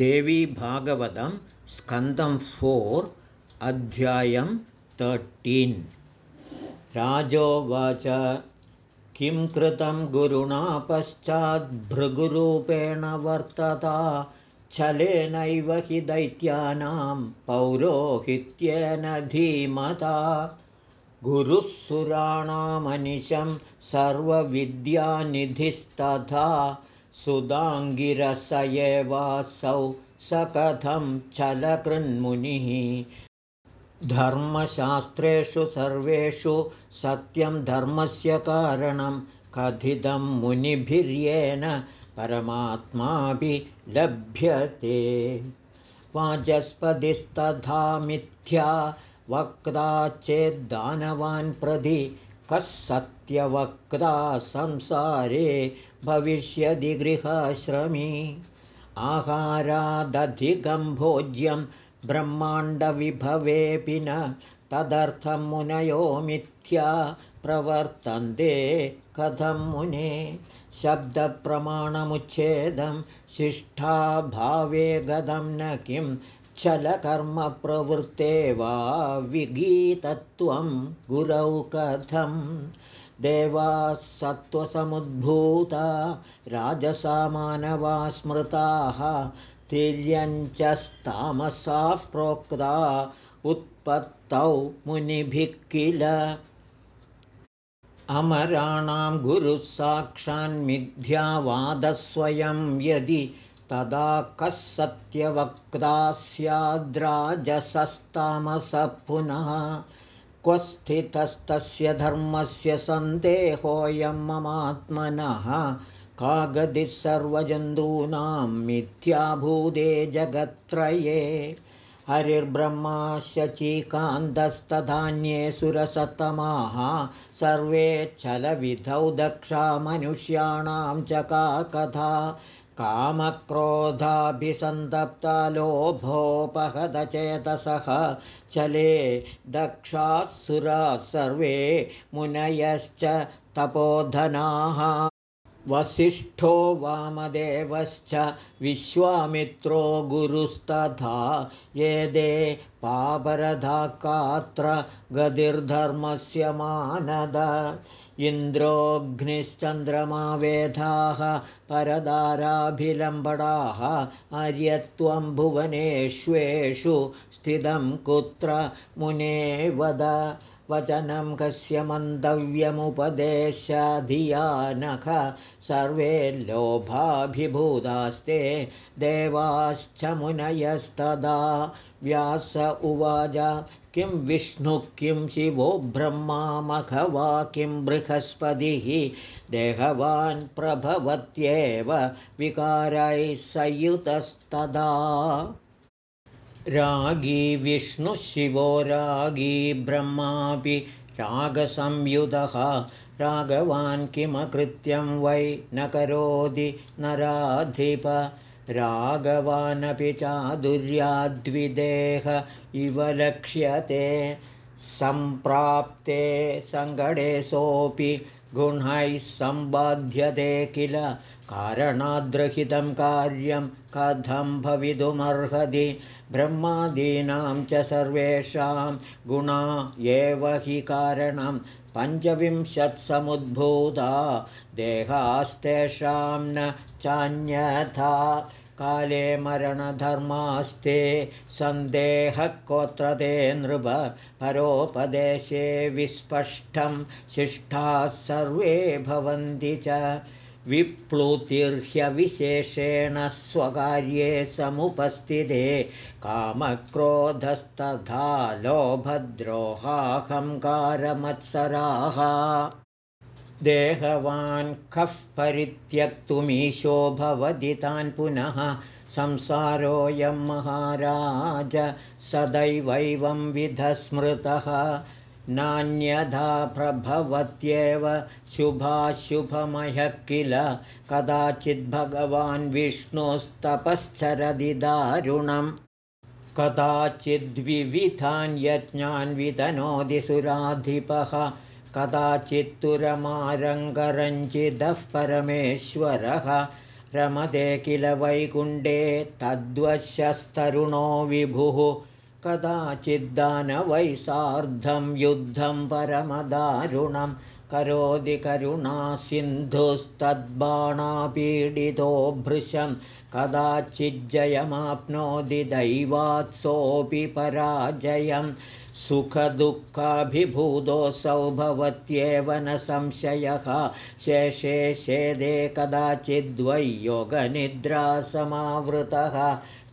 देवी भागवतं स्कन्दं फोर् अध्यायं तर्टीन् राजोवाच किं कृतं गुरुणा पश्चाद्भृगुरूपेण वर्तता छलेनैव हि दैत्यानां पौरोहित्येन धीमता। गुरुः सुराणामनिशं सर्वविद्यानिधिस्तथा सुदाङ्गिरस एवासौ स कथं चलकृन्मुनिः। धर्मशास्त्रेषु सर्वेषु सत्यं धर्मस्य कारणं कथितं मुनिभिर्येन परमात्मापि लभ्यते वाचस्पतिस्तथा मिथ्या वक्ता चेद्दानवान् प्रति कः सत्यवक्ता संसारे भविष्यदि गृहाश्रमी। आहारादधिकं भोज्यं ब्रह्माण्डविभवेऽपि न तदर्थं मुनयो मिथ्या प्रवर्तन्ते कथं मुने। शब्दप्रमाणमुच्छेदं शिष्ठाभावे गदं न किं चलकर्मप्रवृत्ते वा विगीतत्वं गुरौ कथम् देवाः सत्त्वसमुद्भूता राजसामानवा स्मृताः तिर्यञ्चस्तामसाः प्रोक्ता उत्पत्तौ मुनिभिः किल। अमराणां गुरुः साक्षान्मिथ्यावादस्वयं यदि तदा कः सत्यवक्ता स्याद्राजसस्तामसः पुनः क्व स्थितस्तस्य धर्मस्य सन्देहोऽयं ममात्मनः कागदिः सर्वजन्तूनां मिथ्याभूते जगत्त्रये। हरिर्ब्रह्मा शचीकान्तस्तधान्ये सुरसतमाः सर्वे चलविधौ दक्षा मनुष्याणां च का कथा कामक्रोधाभिसन्तप्ता लोभोपहदचेतसः चले दक्षाः सुराः सर्वे मुनयश्च तपोधनाः। वसिष्ठो वामदेवश्च विश्वामित्रो गुरुस्तथा ये दे पापरधाकात्र गतिर्धर्मस्य मानद इन्द्रोऽग्निश्चन्द्रमावेधाः परदाराभिलम्बडाः आर्यत्वं भुवनेष्वेषु स्थितं कुत्र मुने वद। वचनं कस्य मन्तव्यमुपदेशधिया नख सर्वे लोभाभिभूतास्ते देवाश्च मुनयस्तदा। व्यास उवाच किं विष्णुः किं शिवो ब्रह्मामखवा किं बृहस्पतिः? देहवान् प्रभवत्येव विकारैः संयुतस्तदा। रागी विष्णुः शिवो रागी ब्रह्मापि रागसंयुधः। राघवान् किमकृत्यं वै न करोति नराधिप राघवानपि चादुर्याद्विदेह इव लक्ष्यते सम्प्राप्ते सङ्गडे सोऽपि गुणैः सम्बाध्यते किल? कारणाद्रहितं कार्यं कथं भवितुमर्हति? ब्रह्मादीनां च सर्वेषां गुणा एव हि कारणं पञ्चविंशत्समुद्भूता देहास्तेषां न चान्यथा। काले मरणधर्मास्ते सन्देहः कोत्र ते नृप परोपदेशे विस्पष्टं शिष्टाः सर्वे भवन्ति च विप्लुतिर्ह्यविशेषेण स्वकार्ये समुपस्थिते कामक्रोधस्तथा लोभद्रोहाहङ्कारमत्सराः देहवान् कः परित्यक्तुमीशो भवति तान् पुनः संसारोऽयं महाराज सदैवैवं विधस्मृतः नान्यथा प्रभवत्येव शुभाशुभमयः किल कदाचिद्भगवान् विष्णोस्तपश्चरदि दारुणम्। कदाचिद्विविधान् यज्ञान् वितनोति सुराधिपः। कदाचित्तुरमारङ्गरञ्जितः परमेश्वरः। रमदे किल वैकुण्ठे तद्वशस्तरुणो विभुः कदाचिद्दानवै सार्धं युद्धं परमदारुणं करोति करुणासिन्धुस्तद्बाणापीडितो भृशं कदाचिज्जयमाप्नोति दैवात्सोऽपि पराजयं सुखदुःखाभिभूतोऽसौ भवत्येव न संशयः शेषे शेदे कदाचिद्वै योगनिद्रासमावृतः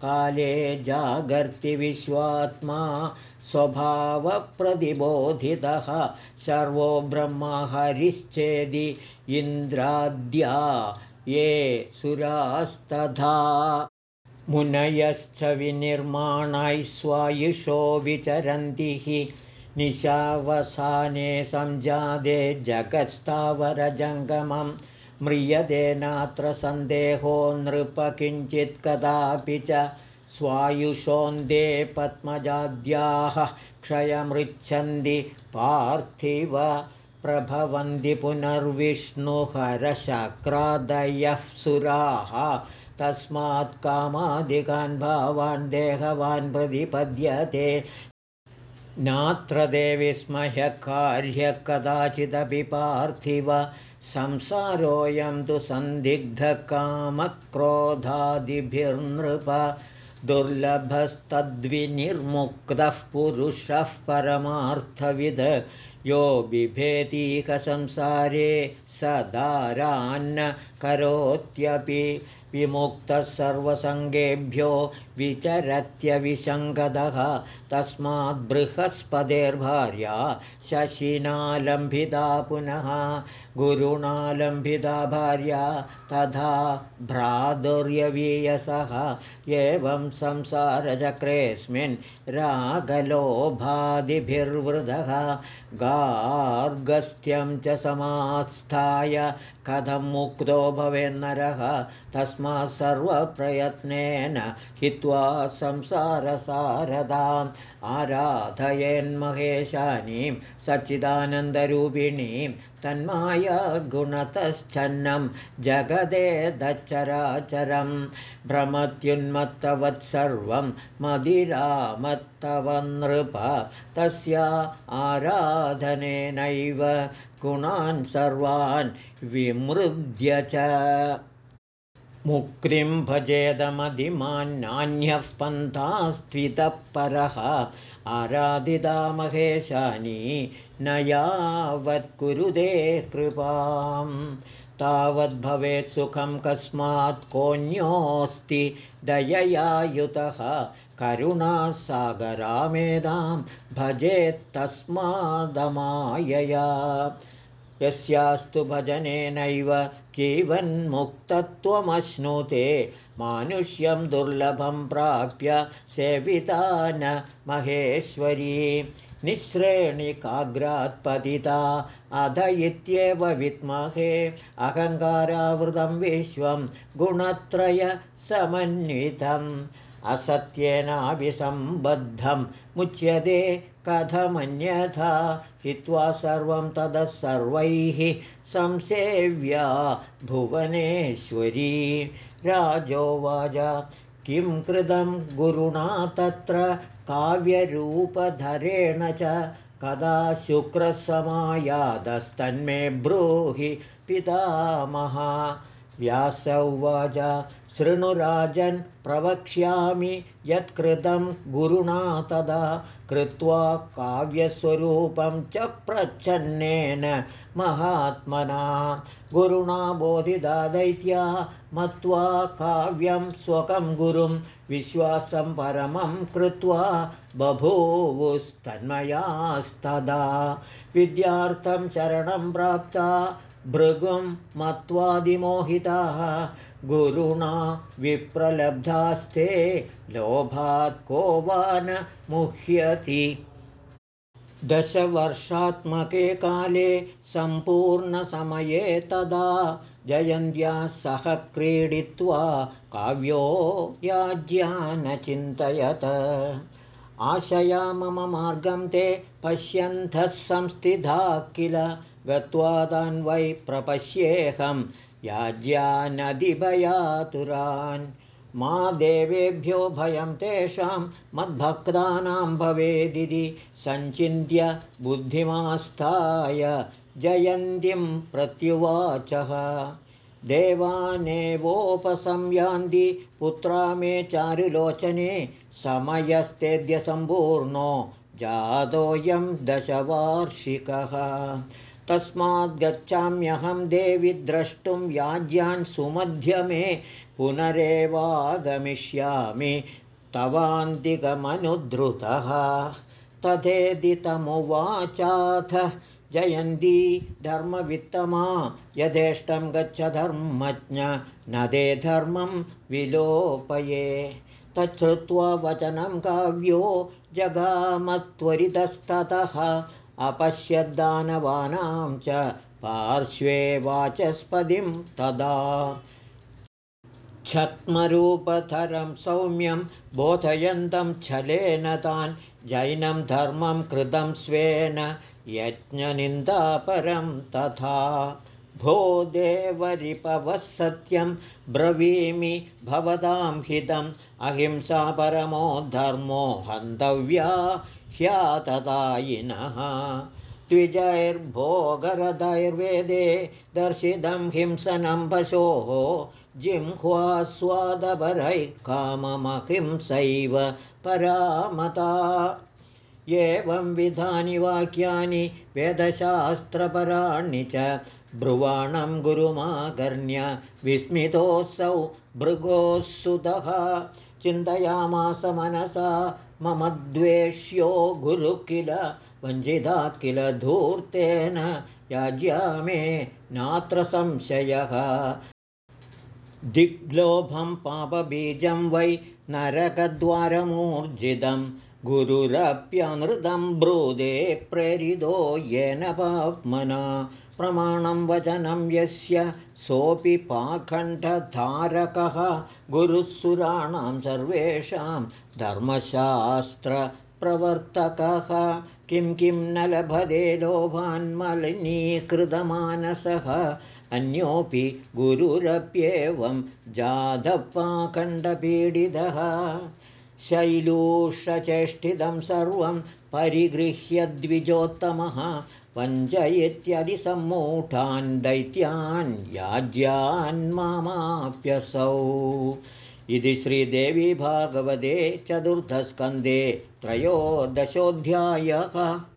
काले जागर्ति विश्वात्मा स्वभावप्रतिबोधितः। सर्वो ब्रह्महरिश्चेदि इन्द्राद्या ये सुरास्तथा। मुनयश्च विनिर्माणैः स्वायुषो विचरन्ति हि। निशावसाने सञ्जाते जगत्स्थावरजङ्गमम् म्रियते नात्र सन्देहो नृपकिञ्चित् कदापि च स्वायुषोन्दे पद्मजाद्याः क्षयमृच्छन्ति पार्थिव प्रभवन्ति पुनर्विष्णुहरशक्रादयः सुराः। तस्मात् कामादिकान् भावान् देहवान् प्रतिपद्यते। नात्र देविस्मह्यकार्य कदाचिदपि पार्थिव संसारोऽयं तु सन्दिग्धकामक्रोधादिभिर्नृप दुर्लभस्तद्विनिर्मुक्तः पुरुषः परमार्थविद यो बिभेतीकसंसारे सदारान्न करोत्यपि विमुक्तः सर्वसङ्गेभ्यो विचरत्यविसङ्गतः तस्मात् बृहस्पतिर्भार्या शशिनालम्बिता पुनः गुरुणालम्बिता भार्या तथा भ्रातुर्यवीयसः एवं संसारचक्रेऽस्मिन् रागलोभादिभिर्वृदः गार्गस्थ्यं च समात्स्थाय कथं मुक्तो भवेन्नरः तस्मात् सर्वप्रयत्नेन हित्वा संसारसारदाम् आराधयेन्महेशानीं सच्चिदानन्दरूपिणीं तन्माया गुणतश्चन्नं जगदे दच्चराचरं भ्रमत्युन्मत्तवत्सर्वं मदिरामत्तव नृप तस्या आराधनेनैव गुणान् सर्वान् विमृद्य च। मुक्तिं भजेदमधिमान्नान्यः पन्थास्त्वितः परः आराधिता महेशानी न यावत्कुरुदे कृपां तावद्भवेत् सुखं कस्मात् कोऽन्योऽस्ति दयया युतः करुणासागरामेधां भजेत्तस्मादमायया यस्यास्तु भजनेनैव जीवन्मुक्तत्वमश्नुते मानुष्यं दुर्लभं प्राप्य सेविता न महेश्वरी। निःश्रेणिकाग्रात्पतिता अध इत्येव विद्महे अहङ्कारावृतं विश्वं गुणत्रयसमन्वितम् असत्येनाभिसम्बद्धं मुच्यते कथमन्यथा हित्वा सर्वं ततः सर्वैः संसेव्या भुवनेश्वरी राजोवाच। किं कृतं गुरुणा तत्र काव्यरूपधरेण च? कदा शुक्रसमायादस्तन्मे ब्रूहि पितामहा व्यास उवाच शृणुराजन् प्रवक्ष्यामि यत्कृतं गुरुणा तदा कृत्वा काव्यस्वरूपं च प्रच्छन्नेन महात्मना। गुरुणा बोधिता दैत्या मत्वा काव्यं स्वकं गुरुं विश्वासं परमं कृत्वा बभूवुस्तन्मयास्तदा। विद्यार्थं शरणं प्राप्ता भृगुं मत्वादिमोहिताः गुरुणा विप्रलब्धास्ते लोभात् को वा न मुह्यति। दशवर्षात्मके काले सम्पूर्णसमये तदा जयन्त्या सह क्रीडित्वा काव्यो याज्ञानचिन्तयत आशया मम मार्गं ते पश्यन्तः संस्थिता किल गत्वा तान् वै प्रपश्येऽहं याज्यानदिभयातुरान् मा देवेभ्यो भयं तेषां मद्भक्तानां भवेदिति सञ्चिन्त्य बुद्धिमास्थाय जयन्तीं प्रत्युवाचः। देवानेवोपसंयान्ति पुत्रा मे चारुलोचने समयस्तेद्य सम्पूर्णो जातोऽयं दशवार्षिकः तस्माद्गच्छाम्यहं देवि द्रष्टुं याज्यान् सुमध्यमे पुनरेवागमिष्यामि तवान्तिकमनुद्धृतः तथेदितमुवाचाथ जयन्ती धर्मवित्तमा यथेष्टं गच्छ धर्मज्ञ न ते धर्मं विलोपये। तच्छ्रुत्वा वचनं काव्यो जगामत्वरितस्ततः अपश्यद्दानवानां च पार्श्वे वाचस्पतिं तदा। छत्मरूपधरं सौम्यं बोधयन्तं छलेन तान् जैनं धर्मं कृतं स्वेन यज्ञनिन्दापरं तथा। भो देवरिपवः सत्यं ब्रवीमि भवतां हितम् अहिंसा परमो धर्मो हन्तव्या ह्याततायिनः द्विजैर्भोगरदैर्वेदे दर्शितं हिंसनं पशोः। जिह्वास्वादपरैः काममहिंसैव परामता। एवं विधानि वाक्यानि वेदशास्त्रपराणि च ब्रुवाणं गुरुमाकर्ण्य विस्मितोऽसौ भृगोः सुतः चिन्तयामास मनसा। मम द्वेष्यो गुरु किल वञ्चिता किल धूर्तेन याज्या मे नात्र संशयः। दिग्लोभं पापबीजं वै नरकद्वारमूर्जितं गुरुरप्यनृतं ब्रूदे प्रेरितो येन पाप्मना प्रमाणं वचनं यस्य सोऽपि पाखण्डधारकः। गुरुसुराणां सर्वेषां धर्मशास्त्रप्रवर्तकः। किं किं न लभते लोभान्मलिनीकृतमानसः। अन्योऽपि गुरुरप्येवं जाधपाखण्डपीडितः शैलूषचेष्टितं सर्वं परिगृह्य द्विजोत्तमः पञ्चयत्यधिसम्मूढान् दैत्यान् याज्यान् मामाप्यसौ। इति श्रीदेवी भागवते चतुर्थस्कन्धे त्रयोदशोऽध्यायः